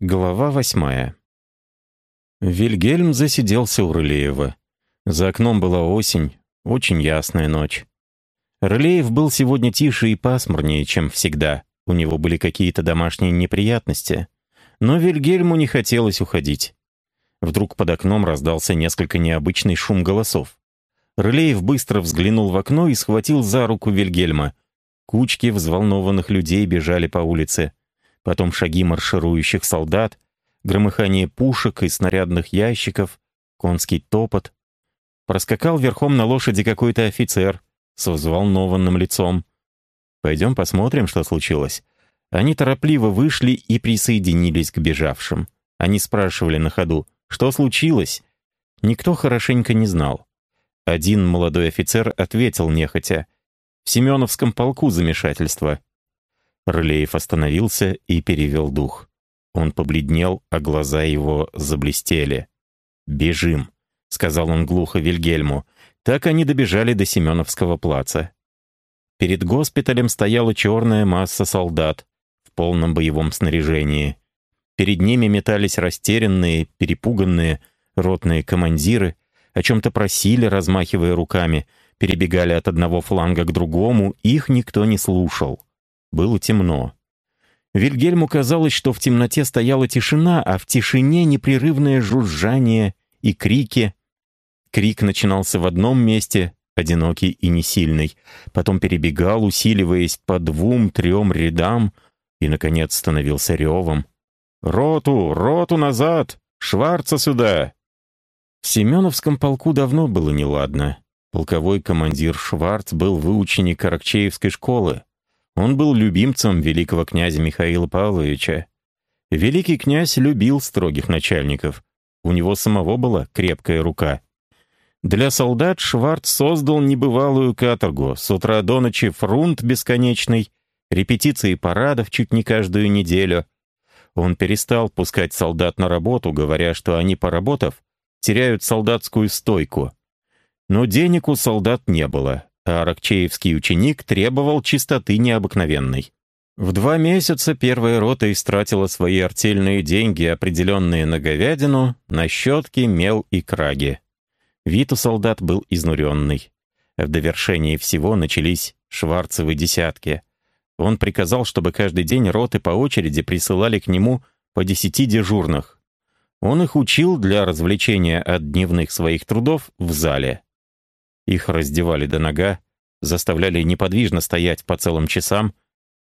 Глава восьмая. Вильгельм засиделся у Рылеева. За окном была осень, очень ясная ночь. Рылеев был сегодня тише и пасмурнее, чем всегда. У него были какие-то домашние неприятности. Но Вильгельму не хотелось уходить. Вдруг под окном раздался несколько необычный шум голосов. Рылеев быстро взглянул в окно и схватил за руку Вильгельма. Кучки взволнованных людей бежали по улице потом шаги марширующих солдат, громыхание пушек и снарядных ящиков, конский топот. Проскакал верхом на лошади какой-то офицер с взволнованным лицом. «Пойдем посмотрим, что случилось». Они торопливо вышли и присоединились к бежавшим. Они спрашивали на ходу, что случилось? Никто хорошенько не знал. Один молодой офицер ответил нехотя. В Семеновском полку замешательство. Рылеев остановился и перевел дух. Он побледнел, а глаза его заблестели. «Бежим», — сказал он глухо Вильгельму. Так они добежали до Семеновского плаца. Перед госпиталем стояла черная масса солдат в полном боевом снаряжении. Перед ними метались растерянные, перепуганные ротные командиры, о чем-то просили, размахивая руками, перебегали от одного фланга к другому, их никто не слушал. Было темно. Вильгельму казалось, что в темноте стояла тишина, а в тишине непрерывное жужжание и крики. Крик начинался в одном месте, одинокий и несильный, потом перебегал, усиливаясь по двум-трем рядам, и, наконец, становился ревом. «Роту! Роту назад! Шварца сюда!» В Семеновском полку давно было неладно. Полковой командир Шварц был выученик Аракчеевской школы. Он был любимцем великого князя Михаила Павловича. Великий князь любил строгих начальников. У него самого была крепкая рука. Для солдат Шварц создал небывалую каторгу. С утра до ночи фрунт бесконечный, репетиции парадов чуть не каждую неделю. Он перестал пускать солдат на работу, говоря, что они, поработав, теряют солдатскую стойку. Но денег у солдат не было Аракчеевский ученик требовал чистоты необыкновенной. В два месяца первая рота истратила свои артельные деньги, определенные на говядину, на щетки, мел и краги. Вид у солдат был изнуренный. В довершении всего начались шварцевы десятки. Он приказал, чтобы каждый день роты по очереди присылали к нему по десяти дежурных. Он их учил для развлечения от дневных своих трудов в зале. Их раздевали до нога, заставляли неподвижно стоять по целым часам,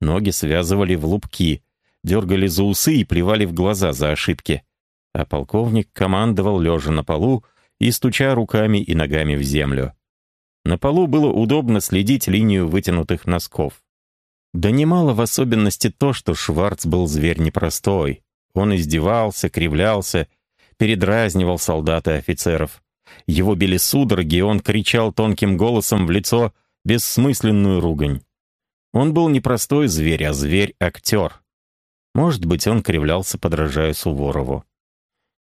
ноги связывали в лупки, дергали за усы и плевали в глаза за ошибки. А полковник командовал лежа на полу и стуча руками и ногами в землю. На полу было удобно следить линию вытянутых носков. Да немало в особенности то, что Шварц был зверь непростой. Он издевался, кривлялся, передразнивал солдат и офицеров. Его били судороги, он кричал тонким голосом в лицо бессмысленную ругань. Он был не простой зверь, а зверь-актер. Может быть, он кривлялся, подражая Суворову.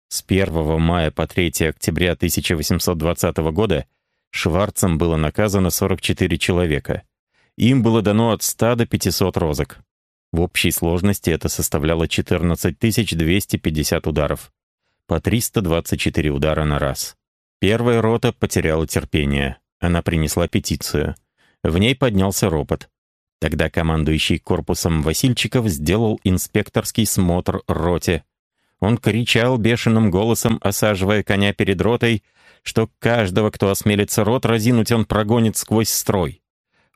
С 1 мая по 3 октября 1820 года Шварцем было наказано 44 человека. Им было дано от 100 до 500 розок. В общей сложности это составляло 14 250 ударов. По 324 удара на раз. Первая рота потеряла терпение. Она принесла петицию. В ней поднялся ропот. Тогда командующий корпусом Васильчиков сделал инспекторский смотр роте. Он кричал бешеным голосом, осаживая коня перед ротой, что каждого, кто осмелится рот разинуть, он прогонит сквозь строй.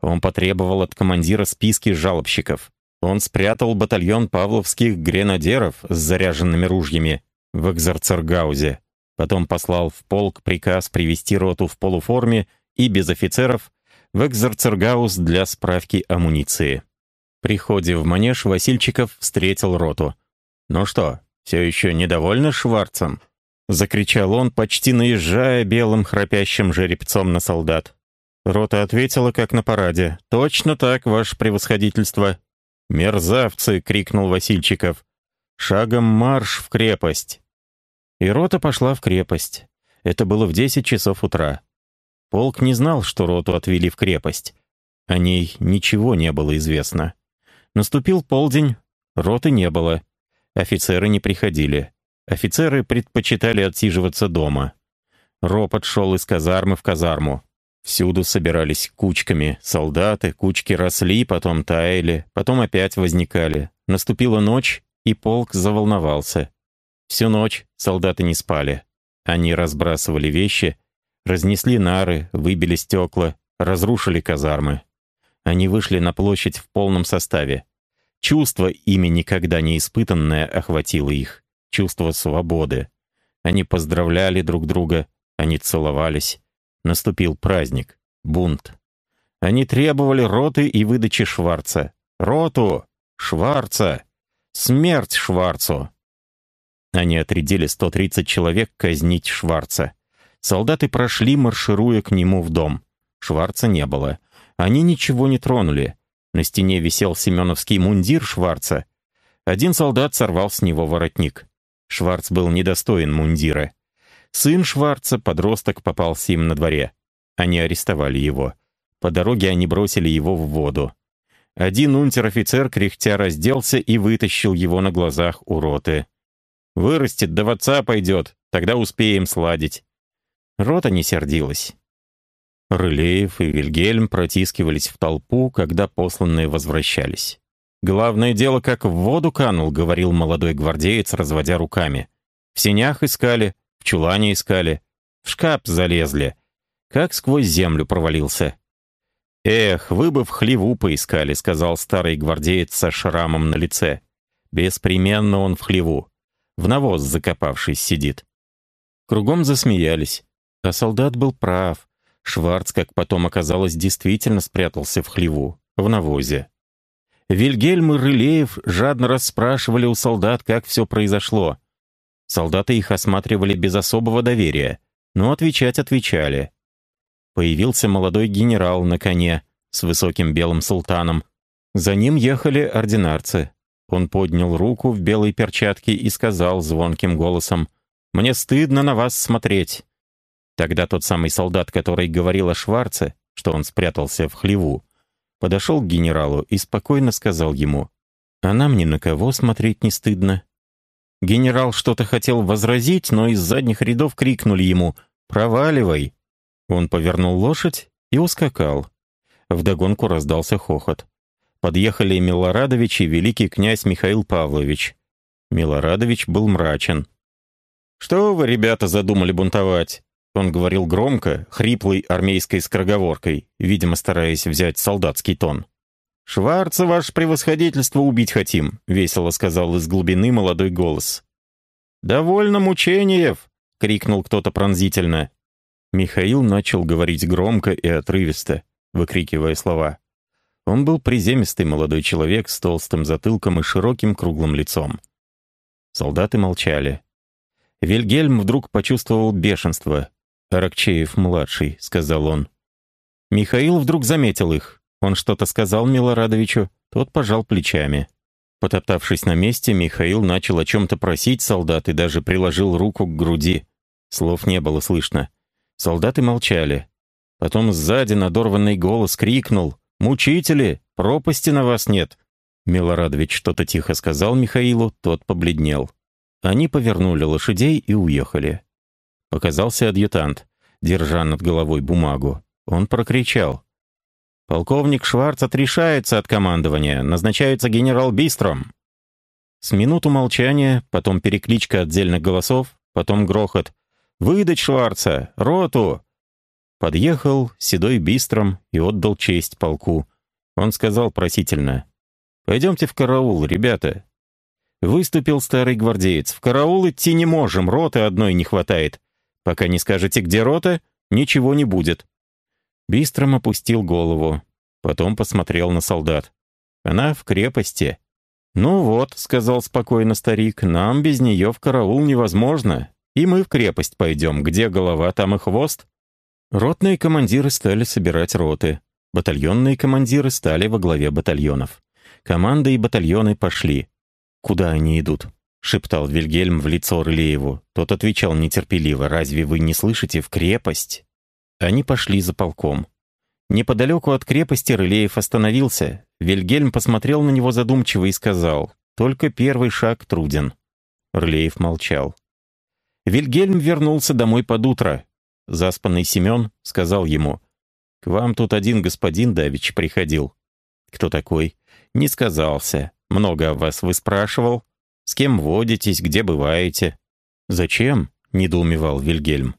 Он потребовал от командира списки жалобщиков. Он спрятал батальон павловских гренадеров с заряженными ружьями в Экзарцергаузе. Потом послал в полк приказ привести роту в полуформе и без офицеров в Экзарцергаус для справки амуниции. При ходе в манеж Васильчиков встретил роту. «Ну что, все еще недовольны Шварцем?» — закричал он, почти наезжая белым храпящим жеребцом на солдат. Рота ответила, как на параде. «Точно так, ваше превосходительство!» «Мерзавцы!» — крикнул Васильчиков. «Шагом марш в крепость!» И рота пошла в крепость. Это было в десять часов утра. Полк не знал, что роту отвели в крепость. О ней ничего не было известно. Наступил полдень, роты не было. Офицеры не приходили. Офицеры предпочитали отсиживаться дома. Ропот шел из казармы в казарму. Всюду собирались кучками солдаты, кучки росли, потом таяли, потом опять возникали. Наступила ночь, и полк заволновался. Всю ночь солдаты не спали. Они разбрасывали вещи, разнесли нары, выбили стекла, разрушили казармы. Они вышли на площадь в полном составе. Чувство, ими никогда не испытанное, охватило их. Чувство свободы. Они поздравляли друг друга, они целовались. Наступил праздник, бунт. Они требовали роты и выдачи Шварца. Роту! Шварца! Смерть Шварцу! Они отрядили 130 человек казнить Шварца. Солдаты прошли, маршируя к нему в дом. Шварца не было. Они ничего не тронули. На стене висел семеновский мундир Шварца. Один солдат сорвал с него воротник. Шварц был недостоин мундира. Сын Шварца, подросток, попался им на дворе. Они арестовали его. По дороге они бросили его в воду. Один унтер-офицер кряхтя разделся и вытащил его на глазах у роты. «Вырастет, в отца пойдет, тогда успеем сладить». Рота не сердилась. Рылеев и Вильгельм протискивались в толпу, когда посланные возвращались. «Главное дело, как в воду канул», — говорил молодой гвардеец, разводя руками. «В сенях искали, в чулане искали, в шкаф залезли. Как сквозь землю провалился». «Эх, вы бы в хлеву поискали», — сказал старый гвардеец со шрамом на лице. «Беспременно он в хлеву. В навоз закопавшись сидит». Кругом засмеялись. А солдат был прав. Шварц, как потом оказалось, действительно спрятался в хлеву, в навозе. Вильгельм и Рылеев жадно расспрашивали у солдат, как все произошло. Солдаты их осматривали без особого доверия, но отвечать отвечали. Появился молодой генерал на коне с высоким белым султаном. За ним ехали ординарцы. Он поднял руку в белой перчатке и сказал звонким голосом, «Мне стыдно на вас смотреть. Тогда тот самый солдат, который говорил о Шварце, что он спрятался в хлеву, подошел к генералу и спокойно сказал ему, «А нам ни на кого смотреть не стыдно». Генерал что-то хотел возразить, но из задних рядов крикнули ему «Проваливай!». Он повернул лошадь и ускакал. Вдогонку раздался хохот. Подъехали Милорадович и великий князь Михаил Павлович. Милорадович был мрачен. «Что вы, ребята, задумали бунтовать? Он говорил громко, хриплой армейской скороговоркой, видимо, стараясь взять солдатский тон. «Шварца, ваше превосходительство, убить хотим», — весело сказал из глубины молодой голос. «Довольно мучениев!» — крикнул кто-то пронзительно. Михаил начал говорить громко и отрывисто, выкрикивая слова. Он был приземистый молодой человек с толстым затылком и широким круглым лицом. Солдаты молчали. Вильгельм вдруг почувствовал бешенство, «Аракчеев-младший», — сказал он. Михаил вдруг заметил их. Он что-то сказал Милорадовичу, тот пожал плечами. Потоптавшись на месте, Михаил начал о чем-то просить солдат и даже приложил руку к груди. Слов не было слышно. Солдаты молчали. Потом сзади надорванный голос крикнул «Мучители! Пропасти на вас нет!» Милорадович что-то тихо сказал Михаилу, тот побледнел. Они повернули лошадей и уехали. Показался адъютант, держа над головой бумагу. Он прокричал. «Полковник Шварц отрешается от командования. Назначается генерал Бистром». С минуту молчания, потом перекличка отдельных голосов, потом грохот. «Выдать Шварца! Роту!» Подъехал седой Бистром и отдал честь полку. Он сказал просительно. «Пойдемте в караул, ребята». Выступил старый гвардеец. «В караул идти не можем, роты одной не хватает. Пока не скажете, где рота, ничего не будет». Бистром опустил голову, потом посмотрел на солдат. «Она в крепости». «Ну вот», — сказал спокойно старик, — «нам без нее в караул невозможно, и мы в крепость пойдем, где голова, там и хвост». Ротные командиры стали собирать роты. Батальонные командиры стали во главе батальонов. Команды и батальоны пошли. Куда они идут? — шептал Вильгельм в лицо Рылееву. Тот отвечал нетерпеливо. «Разве вы не слышите? В крепость!» Они пошли за полком. Неподалеку от крепости Рылеев остановился. Вильгельм посмотрел на него задумчиво и сказал. Только первый шаг труден. Рылеев молчал. Вильгельм вернулся домой под утро. Заспанный Семен сказал ему, «К вам тут один господин Давич приходил». «Кто такой?» «Не сказался. Много о вас выспрашивал. С кем водитесь, где бываете?» «Зачем?» — недоумевал Вильгельм.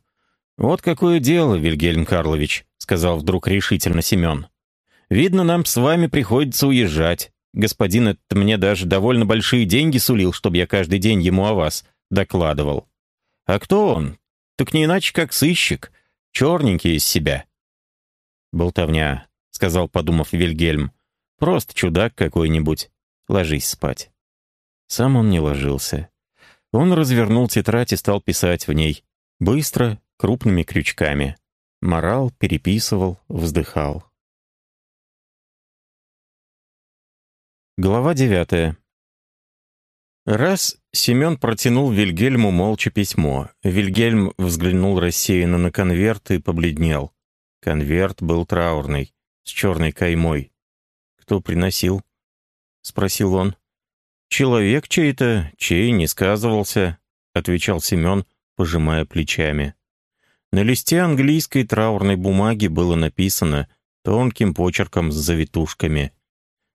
«Вот какое дело, Вильгельм Карлович», — сказал вдруг решительно Семен. «Видно, нам с вами приходится уезжать. Господин этот мне даже довольно большие деньги сулил, чтобы я каждый день ему о вас докладывал. А кто он? Так не иначе, как сыщик. Черненький из себя». «Болтовня», — сказал, подумав Вильгельм. «Просто чудак какой-нибудь. Ложись спать». Сам он не ложился. Он развернул тетрадь и стал писать в ней. Быстро, крупными крючками. Морал, переписывал, вздыхал. Глава девятая. Раз Семен протянул Вильгельму молча письмо. Вильгельм взглянул рассеянно на конверт и побледнел. Конверт был траурный, с черной каймой. «Кто приносил?» — спросил он. «Человек чей-то, чей не сказывался», — отвечал Семен, пожимая плечами. На листе английской траурной бумаги было написано тонким почерком с завитушками.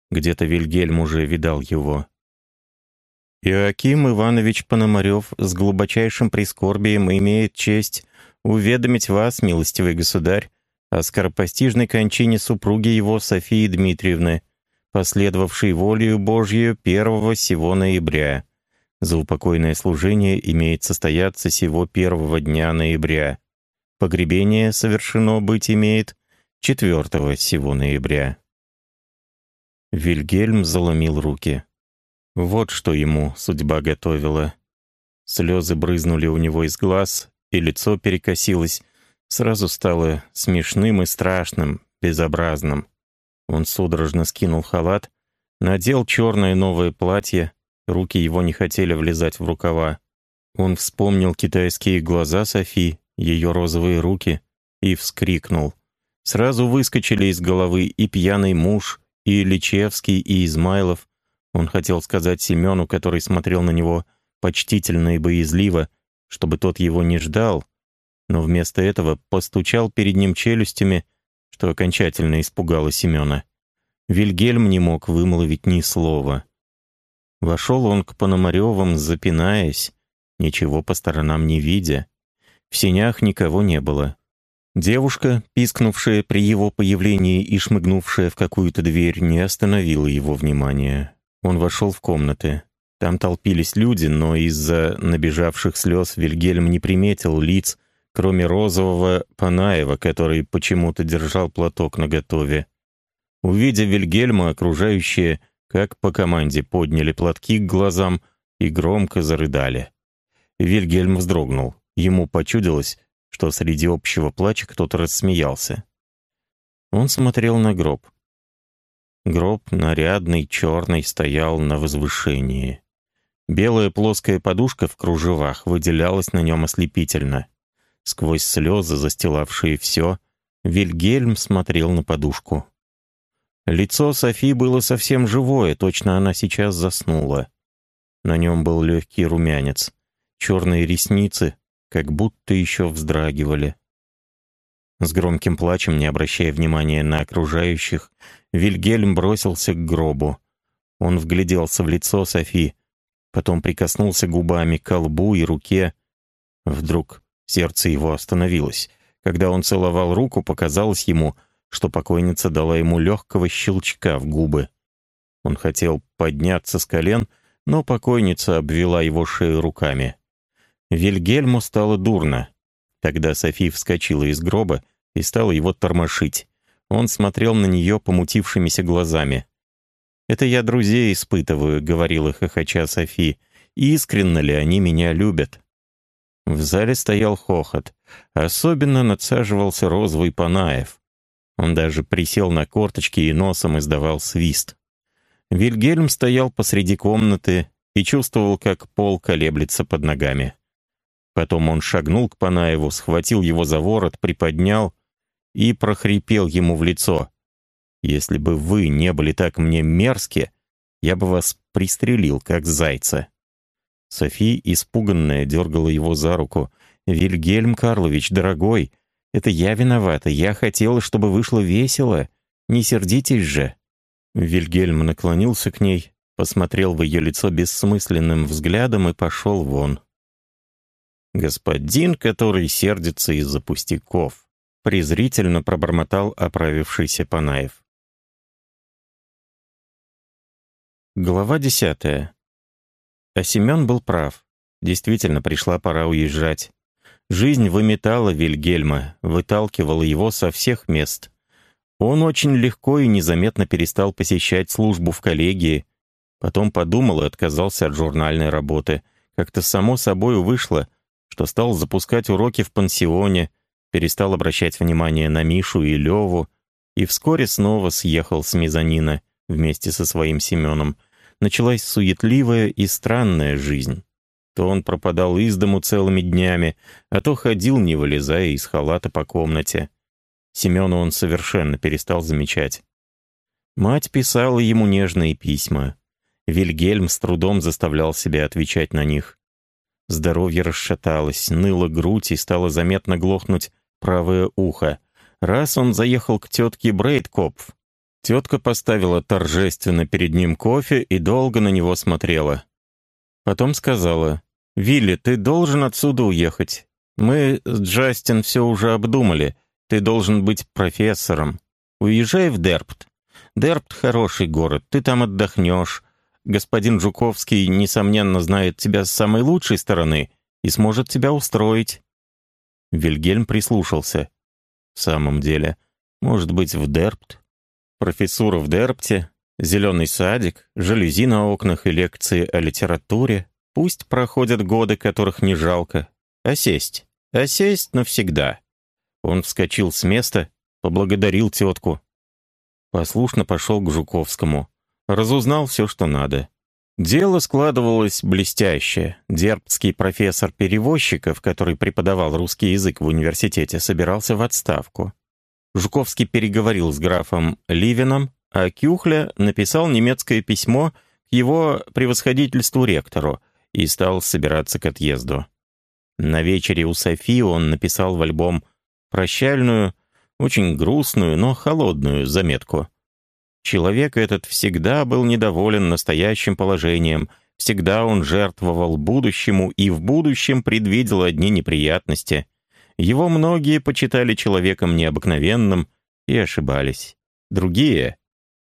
Где-то Вильгельм уже видал его. Иоаким Иванович Пономарев с глубочайшим прискорбием имеет честь уведомить вас, милостивый государь, о скоропостижной кончине супруги его Софии Дмитриевны, последовавшей волею Божью первого сего ноября. За упокойное служение имеет состояться сего первого дня ноября. Погребение совершено быть имеет четвертого сего ноября. Вильгельм заломил руки. Вот что ему судьба готовила. Слезы брызнули у него из глаз, и лицо перекосилось. Сразу стало смешным и страшным, безобразным. Он судорожно скинул халат, надел черное новое платье, руки его не хотели влезать в рукава. Он вспомнил китайские глаза Софи, ее розовые руки, и вскрикнул. Сразу выскочили из головы и пьяный муж, и Личевский, и Измайлов. Он хотел сказать Семену, который смотрел на него почтительно и боязливо, чтобы тот его не ждал, но вместо этого постучал перед ним челюстями что окончательно испугало Семена. Вильгельм не мог вымолвить ни слова. Вошел он к Пономаревым, запинаясь, ничего по сторонам не видя. В сенях никого не было. Девушка, пискнувшая при его появлении и шмыгнувшая в какую-то дверь, не остановила его внимания. Он вошел в комнаты. Там толпились люди, но из-за набежавших слез Вильгельм не приметил лиц, кроме розового Панаева, который почему-то держал платок наготове. Увидя Вильгельма, окружающие, как по команде, подняли платки к глазам и громко зарыдали. Вильгельм вздрогнул. Ему почудилось, что среди общего плача кто-то рассмеялся. Он смотрел на гроб. Гроб, нарядный, черный, стоял на возвышении. Белая плоская подушка в кружевах выделялась на нем ослепительно. Сквозь слезы, застилавшие все, Вильгельм смотрел на подушку. Лицо Софи было совсем живое, точно она сейчас заснула. На нем был легкий румянец. Черные ресницы как будто еще вздрагивали. С громким плачем, не обращая внимания на окружающих, Вильгельм бросился к гробу. Он вгляделся в лицо Софи, потом прикоснулся губами к лбу и руке. Вдруг Сердце его остановилось. Когда он целовал руку, показалось ему, что покойница дала ему легкого щелчка в губы. Он хотел подняться с колен, но покойница обвела его шею руками. Вильгельму стало дурно. Тогда Софи вскочила из гроба и стала его тормошить. Он смотрел на нее помутившимися глазами. «Это я друзей испытываю», — говорила хохоча Софи. «Искренне ли они меня любят?» В зале стоял хохот. Особенно надсаживался розовый Панаев. Он даже присел на корточки и носом издавал свист. Вильгельм стоял посреди комнаты и чувствовал, как пол колеблется под ногами. Потом он шагнул к Панаеву, схватил его за ворот, приподнял и прохрипел ему в лицо. «Если бы вы не были так мне мерзки, Я бы вас пристрелил, как зайца». Софи, испуганная, дергала его за руку. «Вильгельм Карлович, дорогой, это я виновата. Я хотела, чтобы вышло весело. Не сердитесь же». Вильгельм наклонился к ней, посмотрел в ее лицо бессмысленным взглядом и пошел вон. «Господин, который сердится из-за пустяков», презрительно пробормотал оправившийся Панаев. Глава десятая. А Семен был прав. Действительно, пришла пора уезжать. Жизнь выметала Вильгельма, выталкивала его со всех мест. Он очень легко и незаметно перестал посещать службу в коллегии, потом подумал и отказался от журнальной работы. Как-то само собой вышло, что стал запускать уроки в пансионе, перестал обращать внимание на Мишу и Леву, и вскоре снова съехал с мезонина вместе со своим Семеном. Началась суетливая и странная жизнь. То он пропадал из дому целыми днями, а то ходил, не вылезая из халата по комнате. Семена он совершенно перестал замечать. Мать писала ему нежные письма. Вильгельм с трудом заставлял себя отвечать на них. Здоровье расшаталось, ныла грудь и стало заметно глохнуть правое ухо. Раз он заехал к тетке Брейдкопф. Тетка поставила торжественно перед ним кофе и долго на него смотрела. Потом сказала, «Вилли, ты должен отсюда уехать. Мы с Джастин все уже обдумали. Ты должен быть профессором. Уезжай в Дерпт. Дерпт — хороший город, ты там отдохнешь. Господин Жуковский, несомненно, знает тебя с самой лучшей стороны и сможет тебя устроить». Вильгельм прислушался. «В самом деле, может быть, в Дерпт? Профессура в Дерпте, зеленый садик, жалюзи на окнах и лекции о литературе. Пусть проходят годы, которых не жалко. А сесть? А сесть навсегда». Он вскочил с места, поблагодарил тетку. Послушно пошел к Жуковскому. Разузнал все, что надо. Дело складывалось блестяще. Дербцкий профессор перевозчиков, который преподавал русский язык в университете, собирался в отставку. Жуковский переговорил с графом Ливином, а Кюхля написал немецкое письмо к его превосходительству ректору и стал собираться к отъезду. На вечере у Софии он написал в альбом прощальную, очень грустную, но холодную заметку. Человек этот всегда был недоволен настоящим положением, всегда он жертвовал будущему и в будущем предвидел одни неприятности. Его многие почитали человеком необыкновенным и ошибались. Другие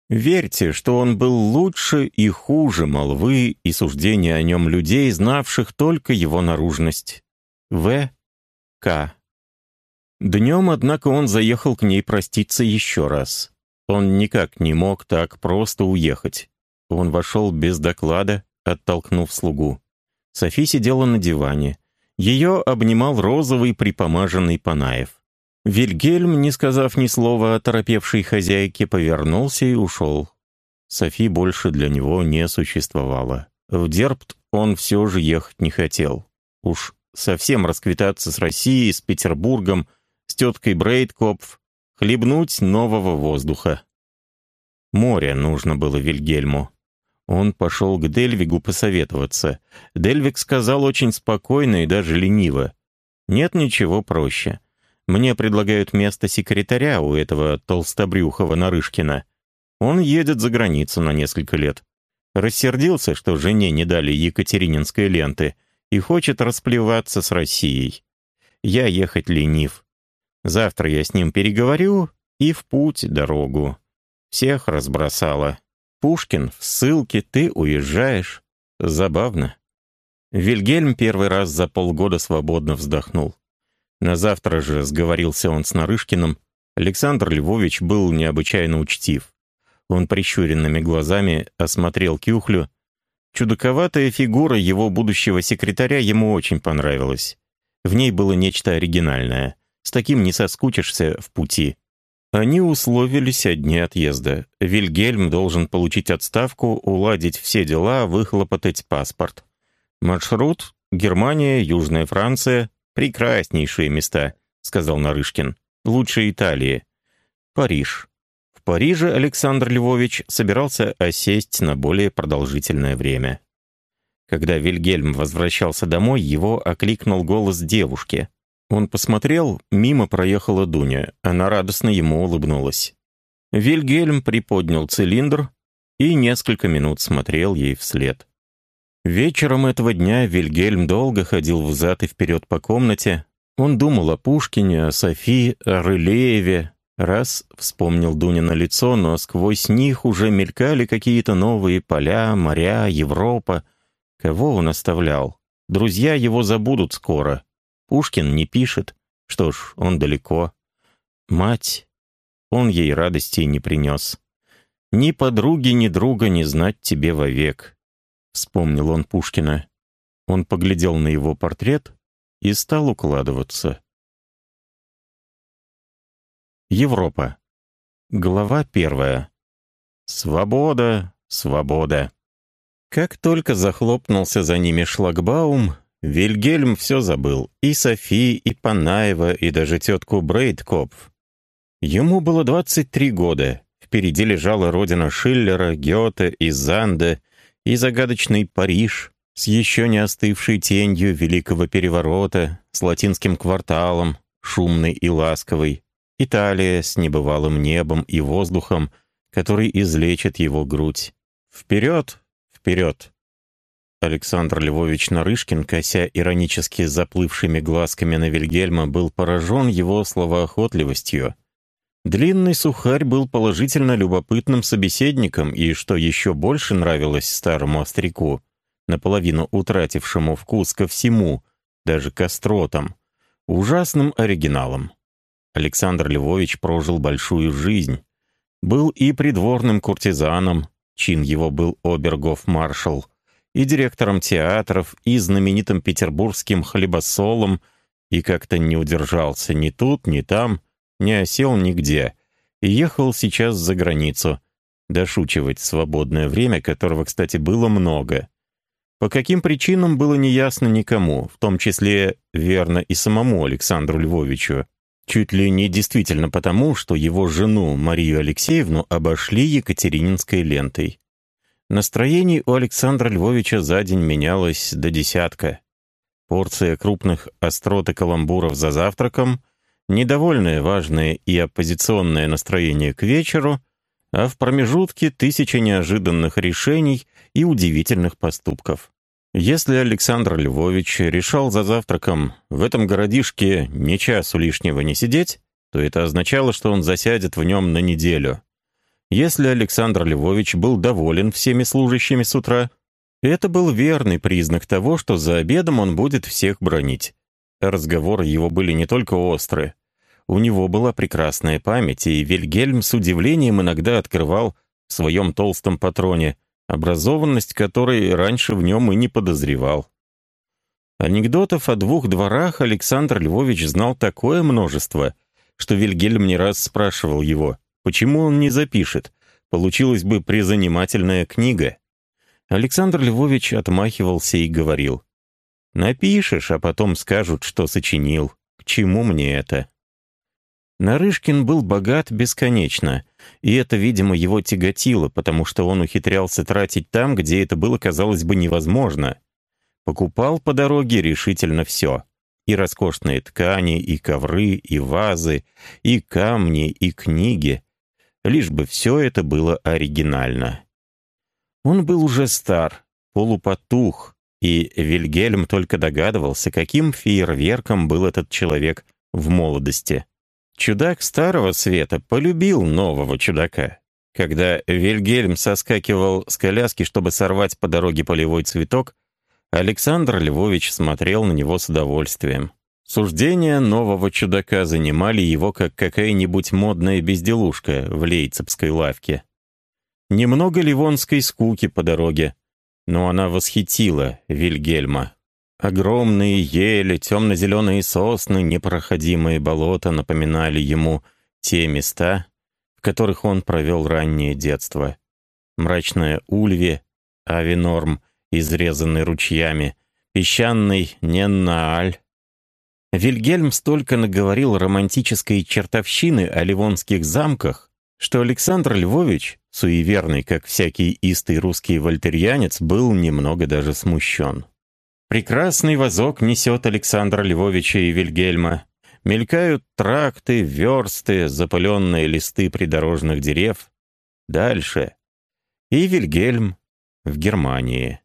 Верьте, что он был лучше и хуже молвы и суждения о нем людей, знавших только его наружность. В. К. Днем, однако, он заехал к ней проститься еще раз. Он никак не мог так просто уехать. Он вошел без доклада, оттолкнув слугу. Софи сидела на диване. Ее обнимал розовый припомаженный Панаев. Вильгельм, не сказав ни слова о торопевшей хозяйке, повернулся и ушел. Софи больше для него не существовало. В Дерпт он все же ехать не хотел. Уж совсем расквитаться с Россией, с Петербургом, с теткой Брейдкопф, хлебнуть нового воздуха. Море нужно было Вильгельму. Он пошел к Дельвигу посоветоваться. Дельвиг сказал очень спокойно и даже лениво. «Нет ничего проще. Мне предлагают место секретаря у этого толстобрюхого Нарышкина. Он едет за границу на несколько лет. Рассердился, что жене не дали Екатерининской ленты, и хочет расплеваться с Россией. Я ехать ленив. Завтра я с ним переговорю и в путь дорогу. Всех разбросала. Пушкин в ссылке, ты уезжаешь. Забавно. Вильгельм первый раз за полгода свободно вздохнул. На завтра же сговорился он с Нарышкиным. Александр Львович был необычайно учтив. Он прищуренными глазами осмотрел Кюхлю. Чудаковатая фигура его будущего секретаря ему очень понравилась. В ней было нечто оригинальное — с таким не соскучишься в пути. Они условились о дне отъезда. Вильгельм должен получить отставку, уладить все дела, выхлопотать паспорт. Маршрут — Германия, Южная Франция — прекраснейшие места, сказал Нарышкин. Лучше Италии. Париж. В Париже Александр Львович собирался осесть на более продолжительное время. Когда Вильгельм возвращался домой, его окликнул голос девушки. Он посмотрел, мимо проехала Дуня. Она радостно ему улыбнулась. Вильгельм приподнял цилиндр и несколько минут смотрел ей вслед. Вечером этого дня Вильгельм долго ходил взад и вперед по комнате. Он думал о Пушкине, о Софии, о Рылееве. Раз вспомнил Дунина лицо, но сквозь них уже мелькали какие-то новые поля, моря, Европа. Кого он оставлял? Друзья его забудут скоро. Пушкин не пишет. Что ж, он далеко. Мать. Он ей радости не принес. Ни подруги, ни друга не знать тебе вовек. Вспомнил он Пушкина. Он поглядел на его портрет и стал укладываться. Европа. Глава первая. Свобода, свобода. Как только захлопнулся за ними шлагбаум, Вильгельм все забыл. И Софи, и Панаева, и даже тетку Брейдкопф. Ему было 23 года. Впереди лежала родина Шиллера, Гёте и Занде, и загадочный Париж с еще не остывшей тенью Великого Переворота, с латинским кварталом, шумный и ласковый, Италия с небывалым небом и воздухом, который излечит его грудь. Вперед, вперед! Александр Львович Нарышкин, кося иронически заплывшими глазками на Вильгельма, был поражен его словоохотливостью. Длинный сухарь был положительно любопытным собеседником, и, что еще больше нравилось старому остряку, наполовину утратившему вкус ко всему, даже к остротам, ужасным оригиналом. Александр Львович прожил большую жизнь. Был и придворным куртизаном, чин его был обергов-маршал, и директором театров, и знаменитым петербургским хлебосолом, и как-то не удержался ни тут, ни там, не осел нигде, и ехал сейчас за границу, дошучивать свободное время, которого, кстати, было много. По каким причинам было неясно никому, в том числе верно и самому Александру Львовичу. Чуть ли не действительно потому, что его жену Марию Алексеевну обошли Екатерининской лентой. Настроение у Александра Львовича за день менялось до десятка. Порция крупных острот и каламбуров за завтраком, недовольное, важное и оппозиционное настроение к вечеру, а в промежутке тысяча неожиданных решений и удивительных поступков. Если Александр Львович решал за завтраком в этом городишке ни часу лишнего не сидеть, то это означало, что он засядет в нем на неделю. Если Александр Львович был доволен всеми служащими с утра, это был верный признак того, что за обедом он будет всех бронить. Разговоры его были не только острые. У него была прекрасная память, и Вильгельм с удивлением иногда открывал в своем толстом патроне, образованность которой раньше в нем и не подозревал. Анекдотов о двух дворах Александр Львович знал такое множество, что Вильгельм не раз спрашивал его — Почему он не запишет? Получилась бы призанимательная книга. Александр Львович отмахивался и говорил. «Напишешь, а потом скажут, что сочинил. К чему мне это?» Нарышкин был богат бесконечно, и это, видимо, его тяготило, потому что он ухитрялся тратить там, где это было, казалось бы, невозможно. Покупал по дороге решительно все. И роскошные ткани, и ковры, и вазы, и камни, и книги лишь бы все это было оригинально. Он был уже стар, полупотух, и Вильгельм только догадывался, каким фейерверком был этот человек в молодости. Чудак старого света полюбил нового чудака. Когда Вильгельм соскакивал с коляски, чтобы сорвать по дороге полевой цветок, Александр Львович смотрел на него с удовольствием. Суждения нового чудака занимали его, как какая-нибудь модная безделушка в лейцепской лавке. Немного ливонской скуки по дороге, но она восхитила Вильгельма. Огромные ели, темно-зеленые сосны, непроходимые болота напоминали ему те места, в которых он провел раннее детство. Мрачная Ульве, Авинорм, изрезанный ручьями, песчаный Неннааль, Вильгельм столько наговорил романтической чертовщины о ливонских замках, что Александр Львович, суеверный, как всякий истый русский вольтерьянец, был немного даже смущен. Прекрасный возок несет Александра Львовича и Вильгельма. Мелькают тракты, версты, запыленные листы придорожных дерев. Дальше. И Вильгельм в Германии.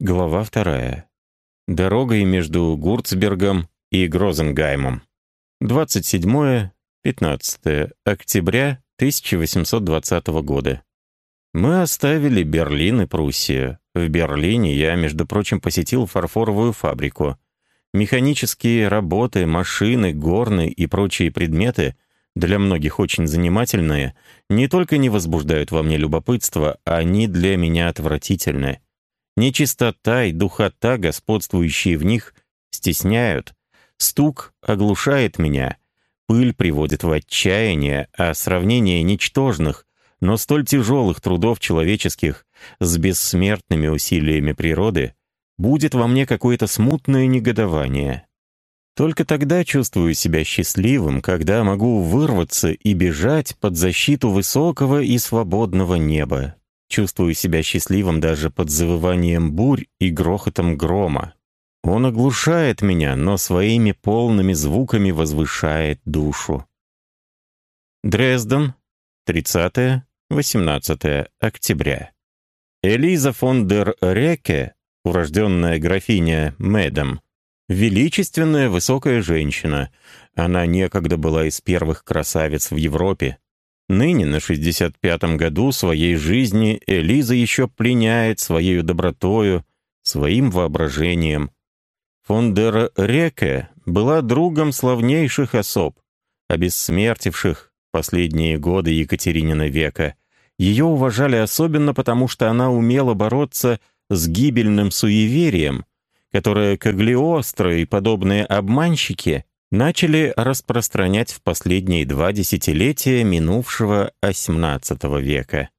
Глава вторая. Дорогой между Гурцбергом и Грозенгаймом. 27-15 октября 1820 года. Мы оставили Берлин и Пруссию. В Берлине я, между прочим, посетил фарфоровую фабрику. Механические работы, машины, горны и прочие предметы, для многих очень занимательные, не только не возбуждают во мне любопытство, они для меня отвратительны. Нечистота и духота, господствующие в них, стесняют. Стук оглушает меня. Пыль приводит в отчаяние, а сравнение ничтожных, но столь тяжелых трудов человеческих с бессмертными усилиями природы будет во мне какое-то смутное негодование. Только тогда чувствую себя счастливым, когда могу вырваться и бежать под защиту высокого и свободного неба. Чувствую себя счастливым даже под завыванием бурь и грохотом грома. Он оглушает меня, но своими полными звуками возвышает душу. Дрезден, 30-18 октября. Элиза фон дер Реке, урожденная графиня Медом, величественная высокая женщина. Она некогда была из первых красавиц в Европе. Ныне, на 65-м году своей жизни, Элиза еще пленяет своей добротою, своим воображением. Фон дер Реке была другом славнейших особ, обессмертивших последние годы Екатеринина века. Ее уважали особенно потому, что она умела бороться с гибельным суеверием, которое Каглиостро и подобные обманщики начали распространять в последние два десятилетия минувшего XVIII века.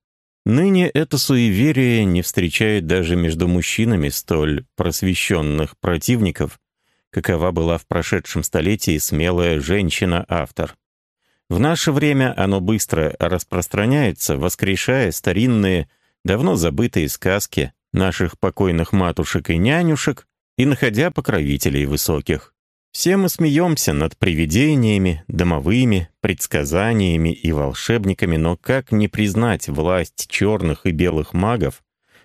Ныне это суеверие не встречает даже между мужчинами столь просвещенных противников, какова была в прошедшем столетии смелая женщина-автор. В наше время оно быстро распространяется, воскрешая старинные, давно забытые сказки наших покойных матушек и нянюшек и находя покровителей высоких. Все мы смеемся над привидениями, домовыми, предсказаниями и волшебниками, но как не признать власть черных и белых магов,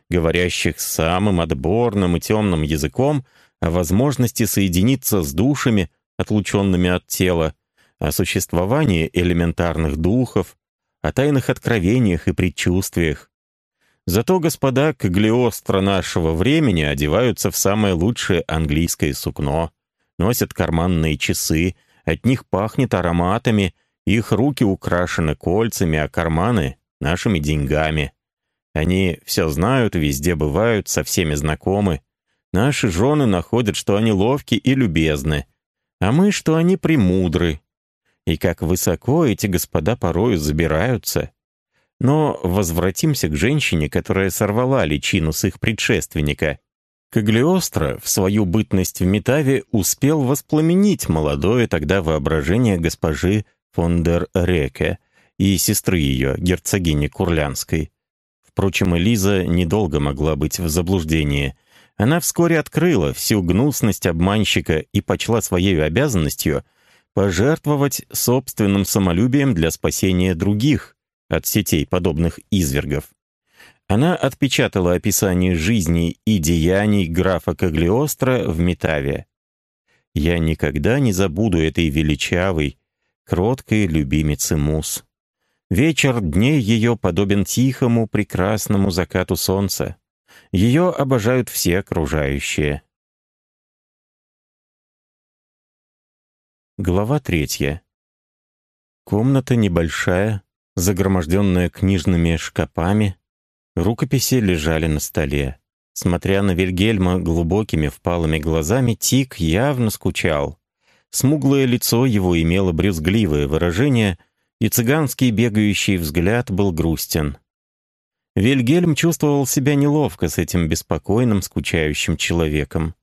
говорящих самым отборным и темным языком о возможности соединиться с душами, отлученными от тела, о существовании элементарных духов, о тайных откровениях и предчувствиях. Зато господа Каглиостро нашего времени одеваются в самое лучшее английское сукно — носят карманные часы, от них пахнет ароматами, их руки украшены кольцами, а карманы — нашими деньгами. Они все знают, везде бывают, со всеми знакомы. Наши жены находят, что они ловки и любезны, а мы, что они премудры. И как высоко эти господа порою забираются. Но возвратимся к женщине, которая сорвала личину с их предшественника — Каглиостро в свою бытность в Метаве успел воспламенить молодое тогда воображение госпожи фон дер Реке и сестры ее, герцогини Курлянской. Впрочем, Элиза недолго могла быть в заблуждении. Она вскоре открыла всю гнусность обманщика и почла своей обязанностью пожертвовать собственным самолюбием для спасения других от сетей подобных извергов. Она отпечатала описание жизни и деяний графа Каглиостро в Метаве. Я никогда не забуду этой величавой, кроткой любимицы Мус. Вечер дней ее подобен тихому, прекрасному закату солнца. Ее обожают все окружающие. Глава третья. Комната небольшая, загроможденная книжными шкапами, Рукописи лежали на столе. Смотря на Вильгельма глубокими впалыми глазами, Тик явно скучал. Смуглое лицо его имело брюзгливое выражение, и цыганский бегающий взгляд был грустен. Вильгельм чувствовал себя неловко с этим беспокойным, скучающим человеком.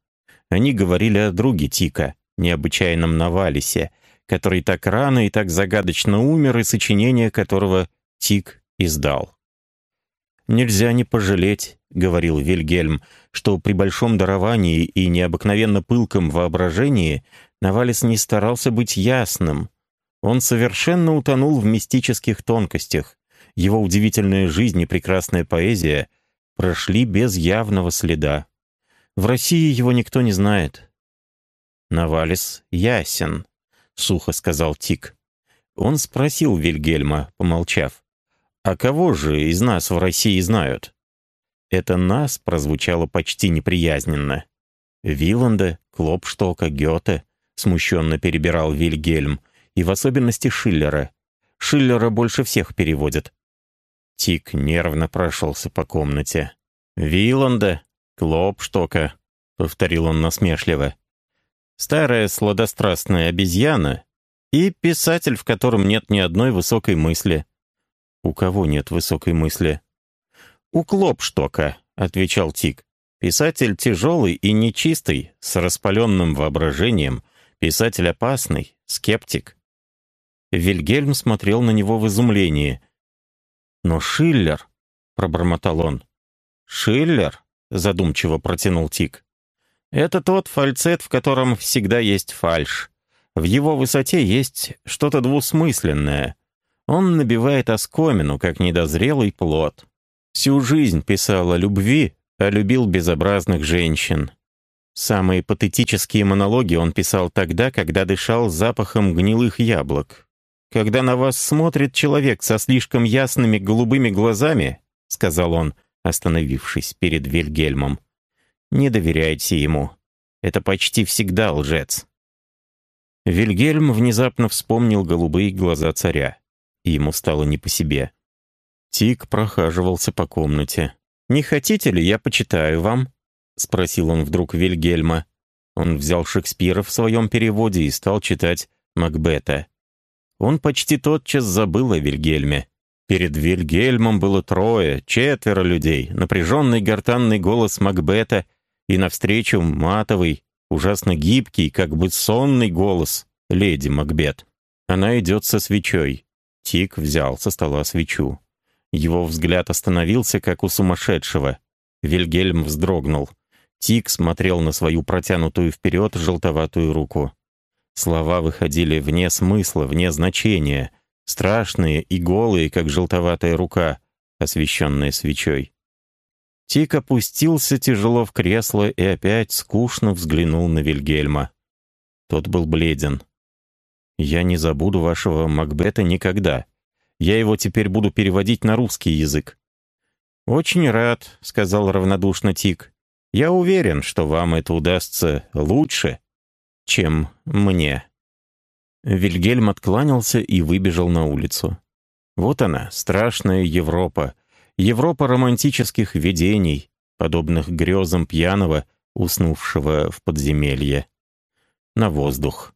Они говорили о друге Тика, необычайном Навалисе, который так рано и так загадочно умер, и сочинение которого Тик издал. «Нельзя не пожалеть», — говорил Вильгельм, «что при большом даровании и необыкновенно пылком воображении Навалис не старался быть ясным. Он совершенно утонул в мистических тонкостях. Его удивительная жизнь и прекрасная поэзия прошли без явного следа. В России его никто не знает». «Навалис ясен», — сухо сказал Тик. Он спросил Вильгельма, помолчав. А кого же из нас в России знают? Это «нас» прозвучало почти неприязненно. Виланда, Клопштока, Гёте, смущенно перебирал Вильгельм, и в особенности Шиллера. Шиллера больше всех переводят. Тик нервно прошелся по комнате. «Виланда, Клопштока», — повторил он насмешливо. «Старая сладострастная обезьяна и писатель, в котором нет ни одной высокой мысли. «У кого нет высокой мысли?» «У Клопштока», — отвечал Тик. «Писатель тяжелый и нечистый, с распаленным воображением, писатель опасный, скептик». Вильгельм смотрел на него в изумлении. «Но Шиллер», — пробормотал он. «Шиллер?» — задумчиво протянул Тик. «Это тот фальцет, в котором всегда есть фальшь. В его высоте есть что-то двусмысленное. Он набивает оскомину, как недозрелый плод. Всю жизнь писал о любви, а любил безобразных женщин. Самые патетические монологи он писал тогда, когда дышал запахом гнилых яблок. «Когда на вас смотрит человек со слишком ясными голубыми глазами», — сказал он, остановившись перед Вильгельмом, — «не доверяйте ему. Это почти всегда лжец». Вильгельм внезапно вспомнил голубые глаза царя ему стало не по себе. Тик прохаживался по комнате. «Не хотите ли, я почитаю вам?» — спросил он вдруг Вильгельма. Он взял Шекспира в своем переводе и стал читать Макбета. Он почти тотчас забыл о Вильгельме. Перед Вильгельмом было трое, четверо людей, напряженный гортанный голос Макбета и навстречу матовый, ужасно гибкий, как бы сонный голос леди Макбет. Она идет со свечой. Тик взял со стола свечу. Его взгляд остановился, как у сумасшедшего. Вильгельм вздрогнул. Тик смотрел на свою протянутую вперед желтоватую руку. Слова выходили вне смысла, вне значения, страшные и голые, как желтоватая рука, освещенная свечой. Тик опустился тяжело в кресло и опять скучно взглянул на Вильгельма. Тот был бледен. Я не забуду вашего Макбета никогда. Я его теперь буду переводить на русский язык». «Очень рад», — сказал равнодушно Тик. «Я уверен, что вам это удастся лучше, чем мне». Вильгельм откланялся и выбежал на улицу. Вот она, страшная Европа. Европа романтических видений, подобных грезам пьяного, уснувшего в подземелье. На воздух.